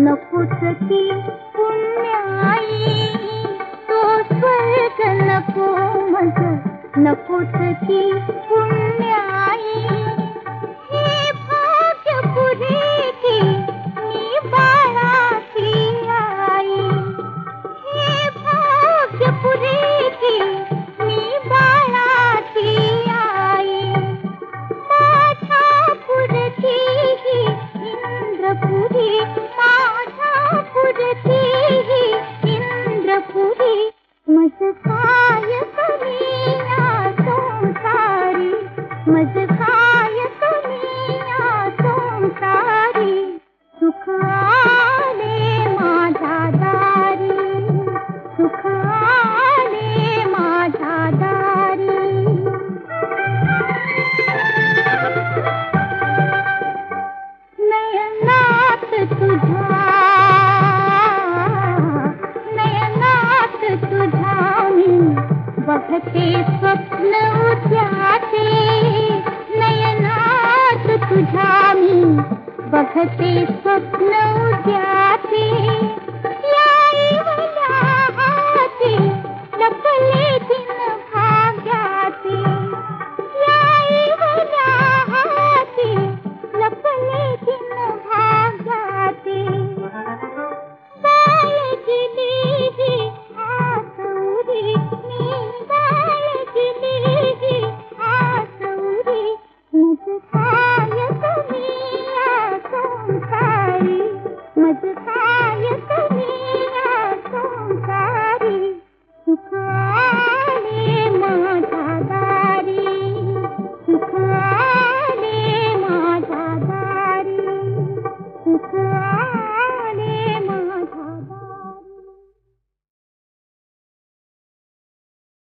नकोच ती पुण्याई तो स्वर्ग नको मज नकोच ती पुण्या मजखाय दुनिया तो तुम सारी सुख आले माझा दारी सुख आले माझा दारी तुझा नयनात तुझा बहते स्वप्न उद्याते बघते स्वप्न उद्याचे.